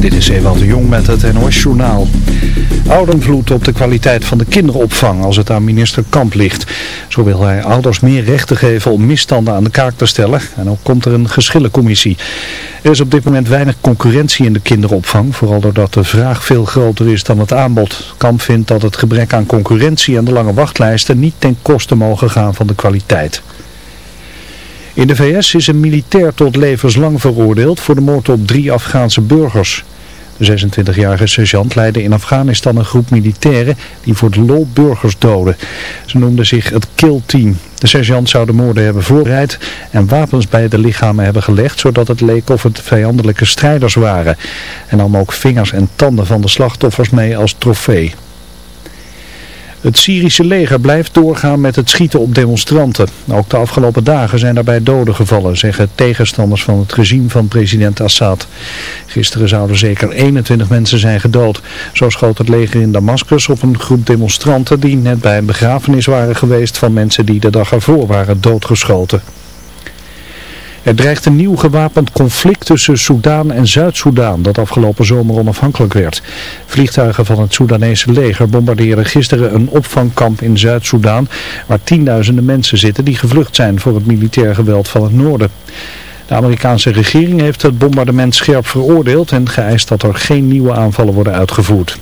Dit is Ewald de Jong met het NOS-journaal. Oudenvloed op de kwaliteit van de kinderopvang als het aan minister Kamp ligt. Zo wil hij ouders meer rechten geven om misstanden aan de kaak te stellen. En ook komt er een geschillencommissie. Er is op dit moment weinig concurrentie in de kinderopvang. Vooral doordat de vraag veel groter is dan het aanbod. Kamp vindt dat het gebrek aan concurrentie en de lange wachtlijsten niet ten koste mogen gaan van de kwaliteit. In de VS is een militair tot levenslang veroordeeld voor de moord op drie Afghaanse burgers. De 26-jarige sergeant leidde in Afghanistan een groep militairen die voor de lol burgers doden. Ze noemden zich het Kill Team. De sergeant zou de moorden hebben voorbereid en wapens bij de lichamen hebben gelegd zodat het leek of het vijandelijke strijders waren. En nam ook vingers en tanden van de slachtoffers mee als trofee. Het Syrische leger blijft doorgaan met het schieten op demonstranten. Ook de afgelopen dagen zijn daarbij doden gevallen, zeggen tegenstanders van het regime van president Assad. Gisteren zouden zeker 21 mensen zijn gedood. Zo schoot het leger in Damascus op een groep demonstranten die net bij een begrafenis waren geweest van mensen die de dag ervoor waren doodgeschoten. Er dreigt een nieuw gewapend conflict tussen Soedan en Zuid-Soedan dat afgelopen zomer onafhankelijk werd. Vliegtuigen van het Soedanese leger bombardeerden gisteren een opvangkamp in Zuid-Soedan waar tienduizenden mensen zitten die gevlucht zijn voor het militair geweld van het noorden. De Amerikaanse regering heeft het bombardement scherp veroordeeld en geëist dat er geen nieuwe aanvallen worden uitgevoerd.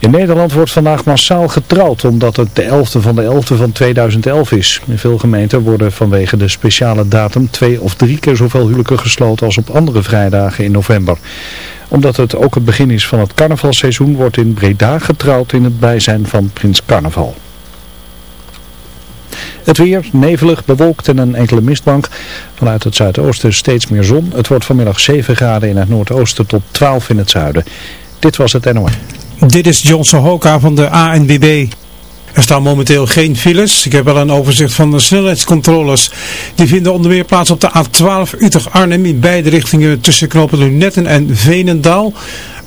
In Nederland wordt vandaag massaal getrouwd omdat het de 11e van de 11e van 2011 is. In veel gemeenten worden vanwege de speciale datum twee of drie keer zoveel huwelijken gesloten als op andere vrijdagen in november. Omdat het ook het begin is van het carnavalseizoen wordt in Breda getrouwd in het bijzijn van Prins Carnaval. Het weer, nevelig, bewolkt en een enkele mistbank. Vanuit het zuidoosten steeds meer zon. Het wordt vanmiddag 7 graden in het noordoosten tot 12 in het zuiden. Dit was het NOS. Dit is Johnson Hoka van de ANWB. Er staan momenteel geen files. Ik heb wel een overzicht van de snelheidscontroles. Die vinden onder meer plaats op de A12 Utrecht-Arnhem in beide richtingen tussen knopen Lunetten en Veenendaal.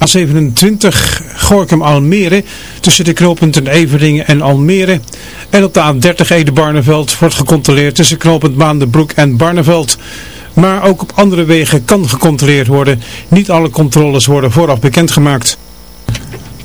A27 Gorkum-Almere tussen de knooppunten Everdingen en Almere. En op de A30 Ede-Barneveld wordt gecontroleerd tussen knooppunt Maandenbroek en Barneveld. Maar ook op andere wegen kan gecontroleerd worden. Niet alle controles worden vooraf bekendgemaakt.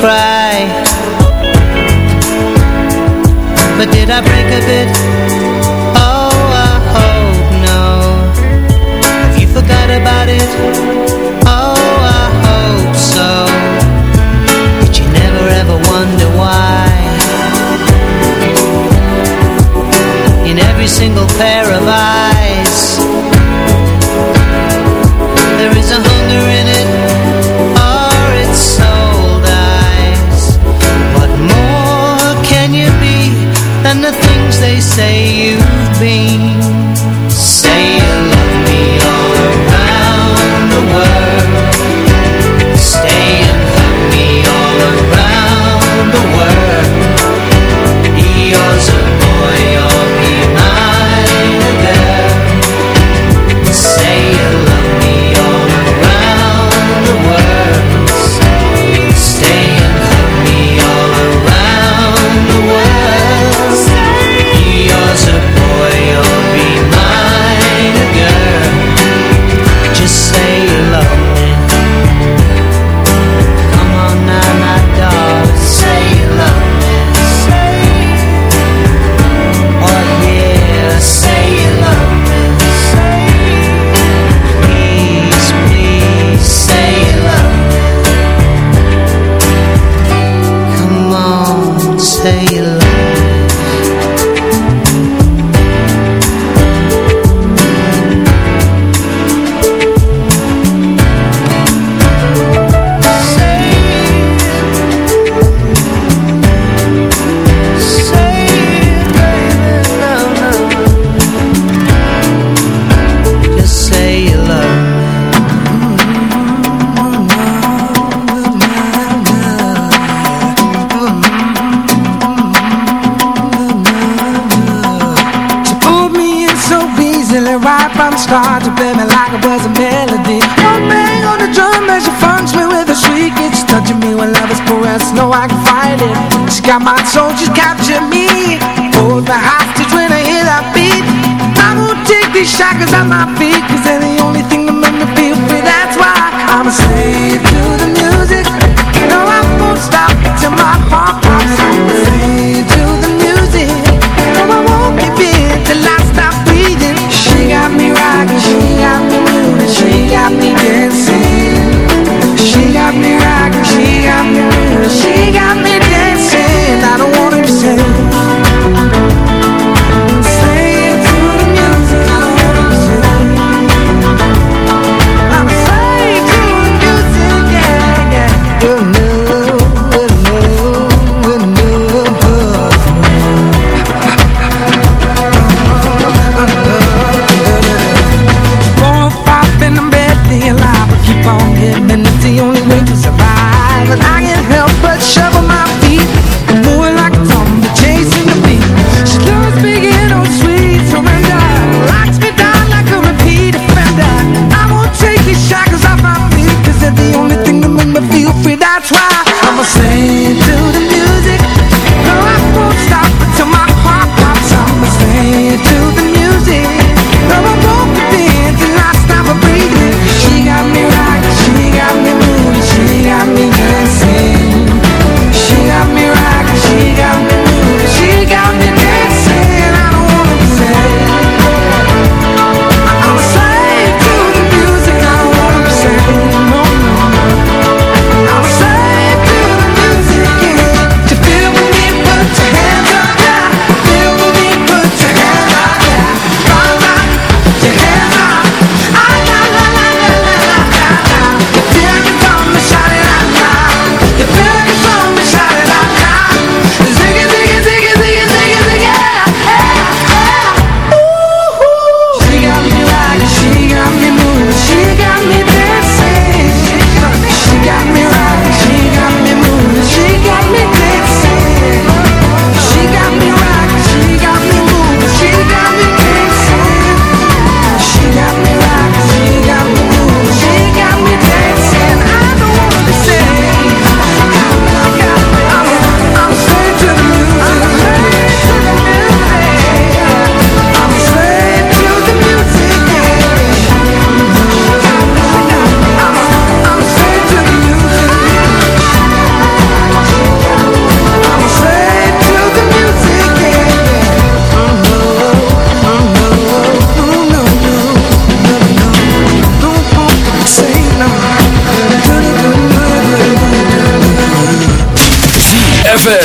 cry. But did I break a bit? Oh, I hope no. Have you forgot about it? Oh, I hope so. Did you never ever wonder why. In every single pair of eyes say you've been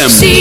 FM. Sí.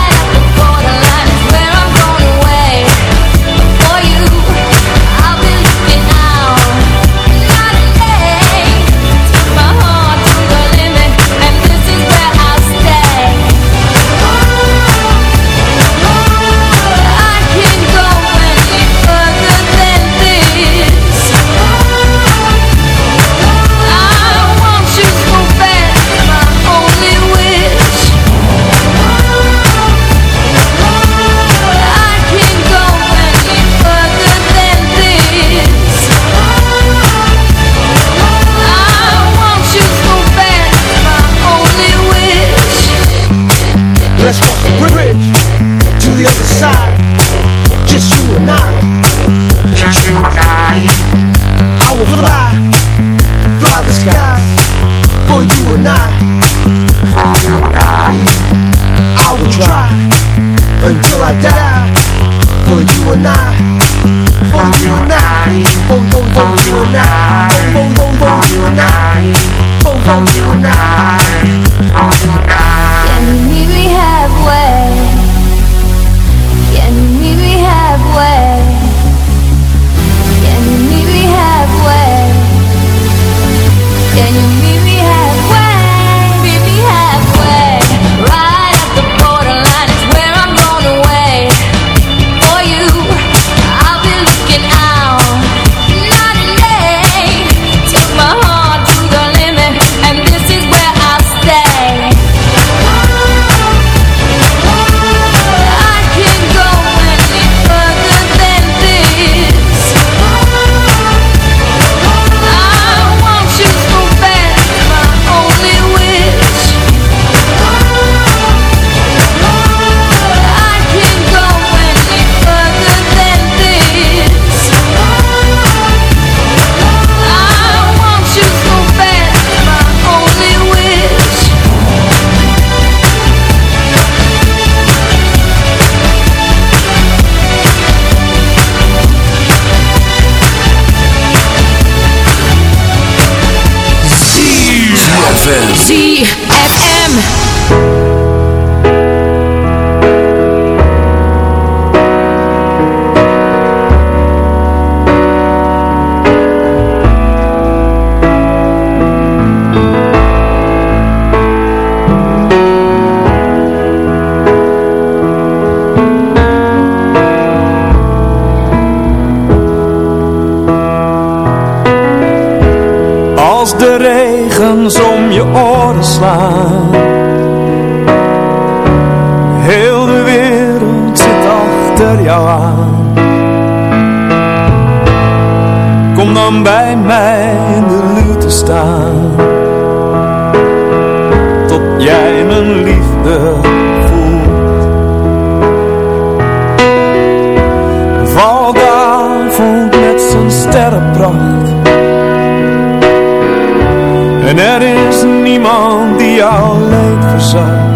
En er is niemand die jou leed verzacht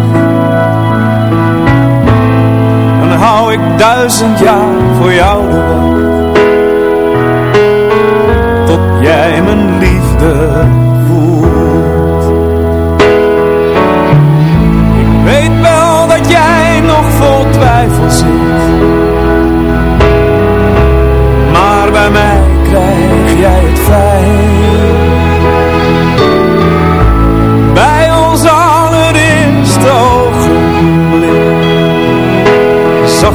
ik duizend jaar voor jou de wacht. Tot jij mijn liefde voelt. Ik weet wel dat jij nog vol twijfel zit. Maar bij mij krijg jij het fijn.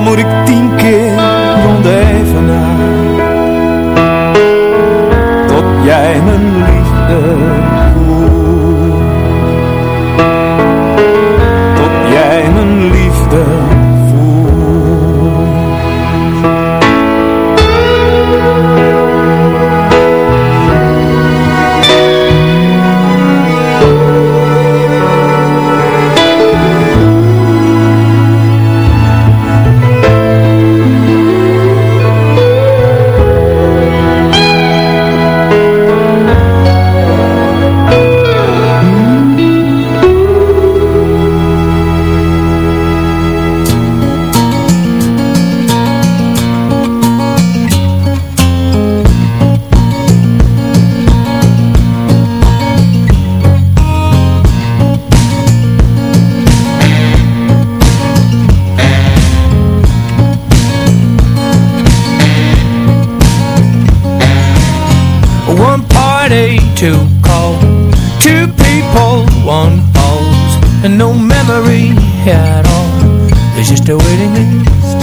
Amrik There's just a waiting list.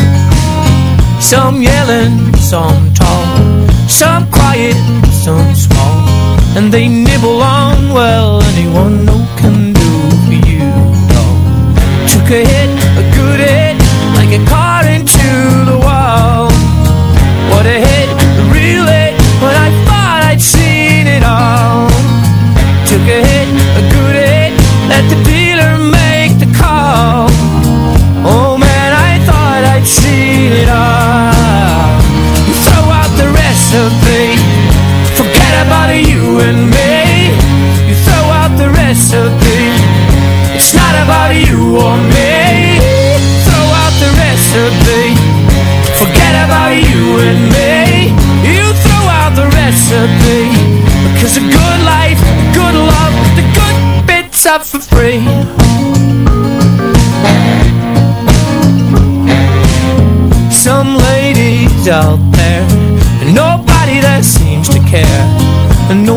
Some yelling, some tall Some quiet, some small. And they nibble on, well, anyone no can do for you, dog Took a hit, a good hit Like a car into the wall. What a hit, and me. You throw out the recipe. It's not about you or me. Throw out the recipe. Forget about you and me. You throw out the recipe. Because a good life, good love The good bits are for free. Some ladies out there And nobody that seems to care. And no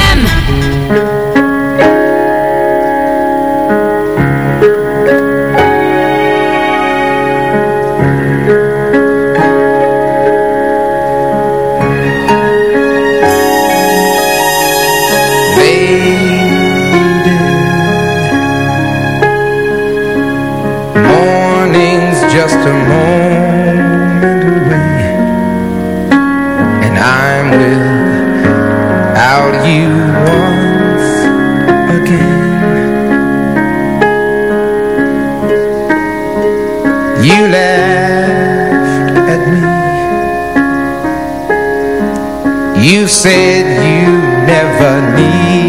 you never needed. Me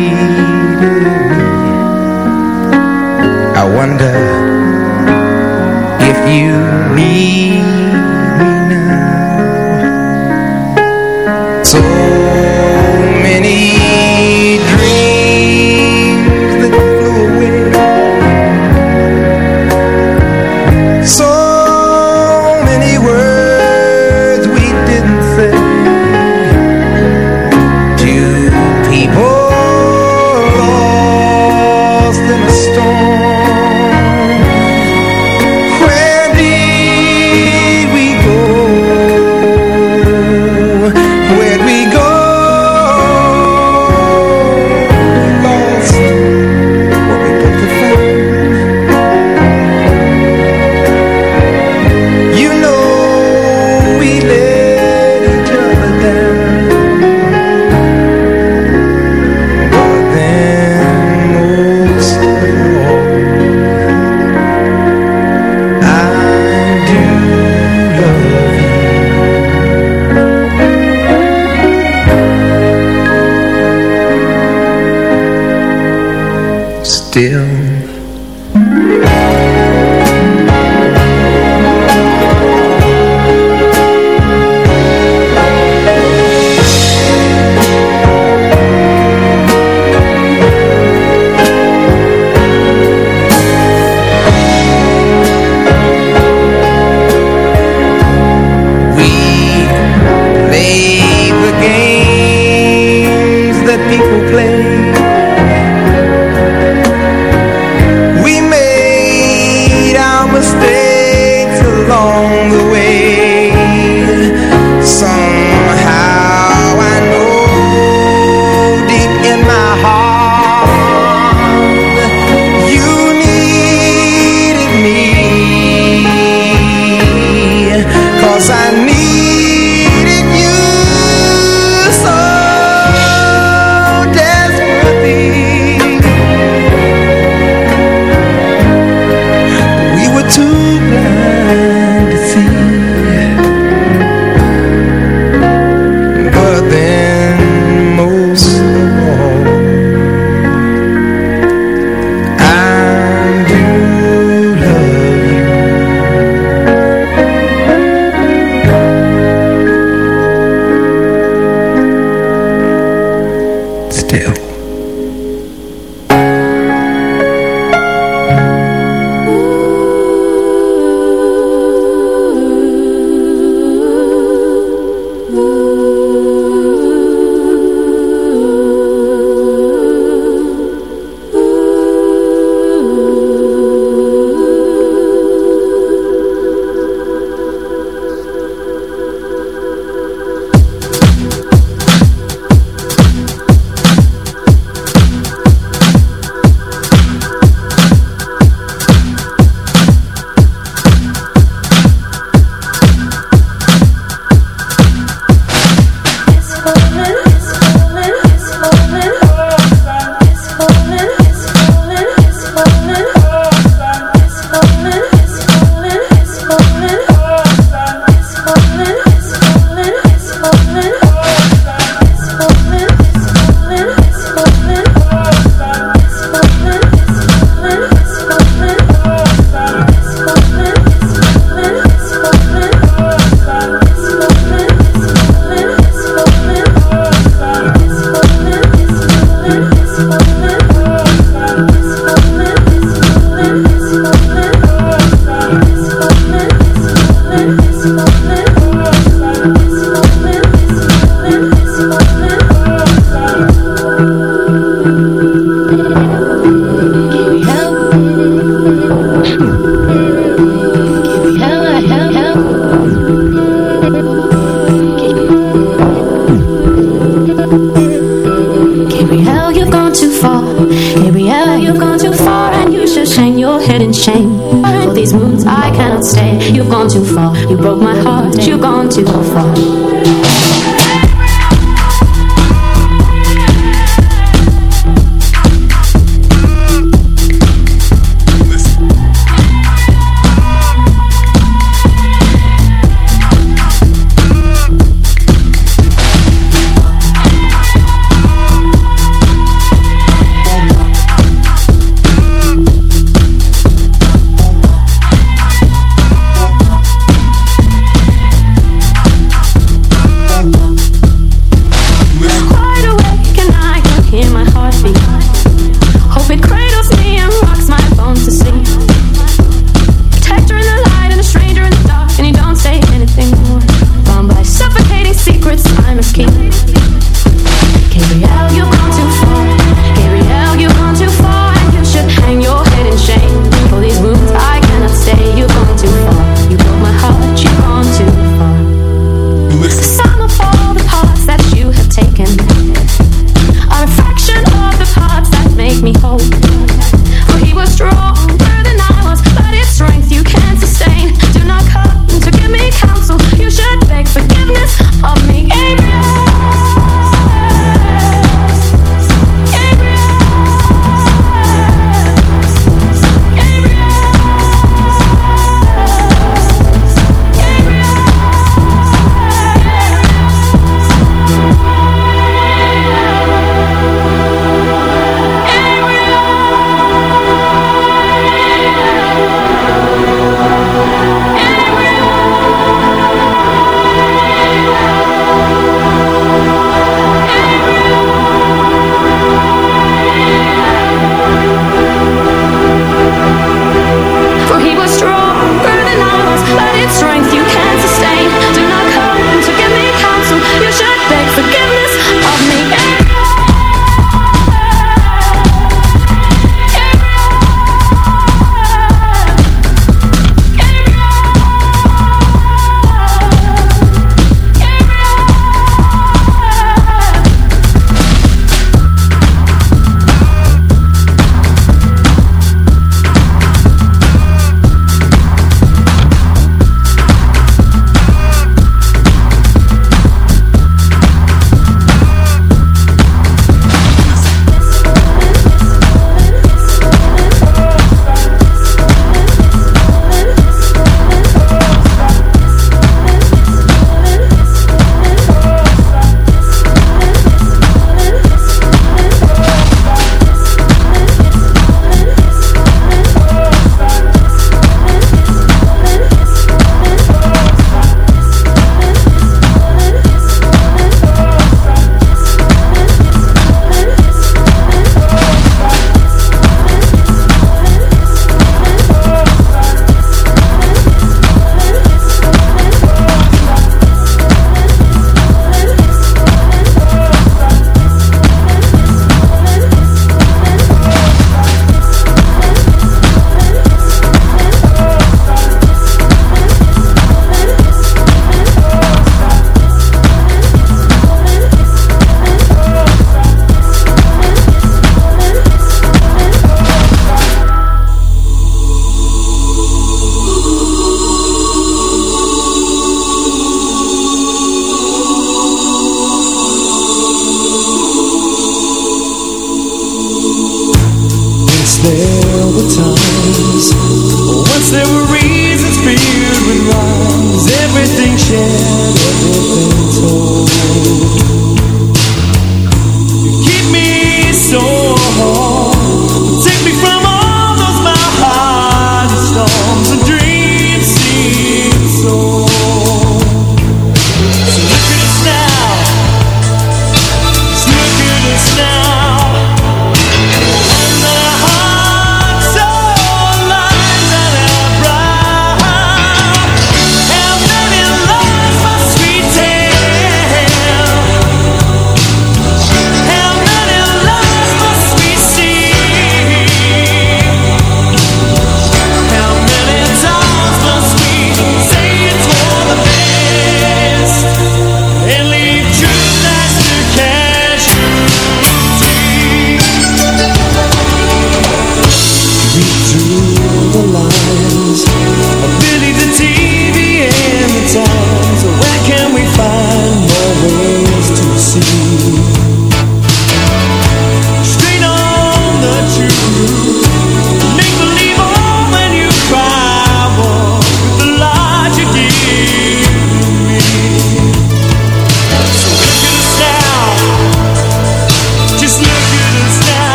I wonder if you need still long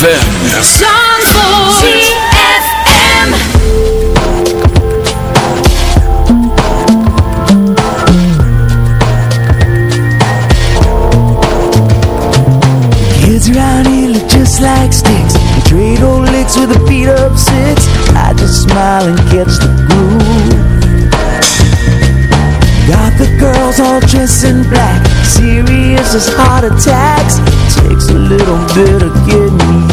ZFM. like sticks. I trade old licks with the beat up six. I just smile and catch the groove. Got the girls all dressed in black. Serious as heart attacks. Takes a little bit of getting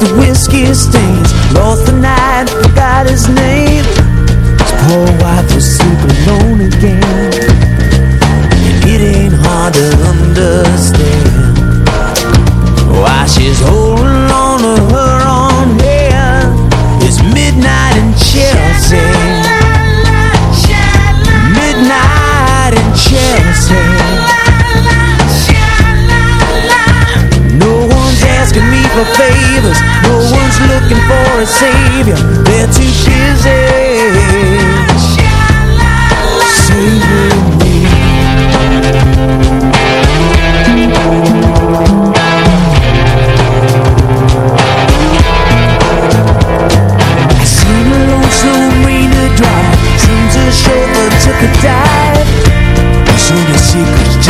the whiskey stains. Lost the night, forgot his name. His poor wife was sleeping alone again. It ain't hard to understand Why she's holding on to her looking for a savior. They're too busy Saving me. I seen a took a dive. So the secret's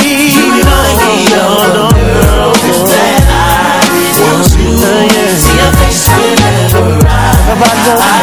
You remind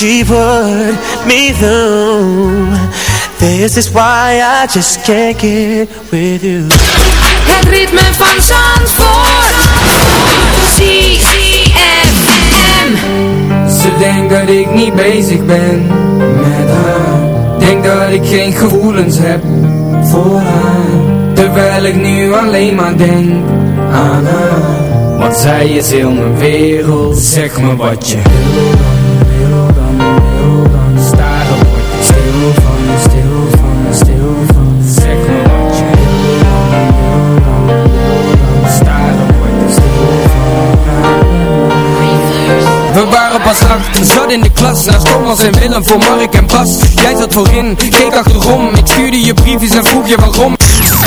she put me through. This is why I just can't get with you. Het ritme van Zandvoort. ZFM. Ze denkt dat ik niet bezig ben met haar Denk dat ik geen gevoelens heb voor haar Terwijl ik nu alleen maar denk aan haar Want zij is heel mijn wereld Zeg me wat je wil was in Willem voor Mark en Bas Jij zat voorin, keek achterom Ik stuurde je briefjes en vroeg je waarom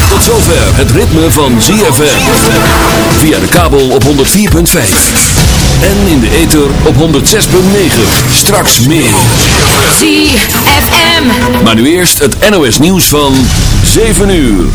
Tot zover het ritme van ZFM. Via de kabel op 104.5. En in de ether op 106.9. Straks meer. ZFM. Maar nu eerst het NOS nieuws van 7 uur.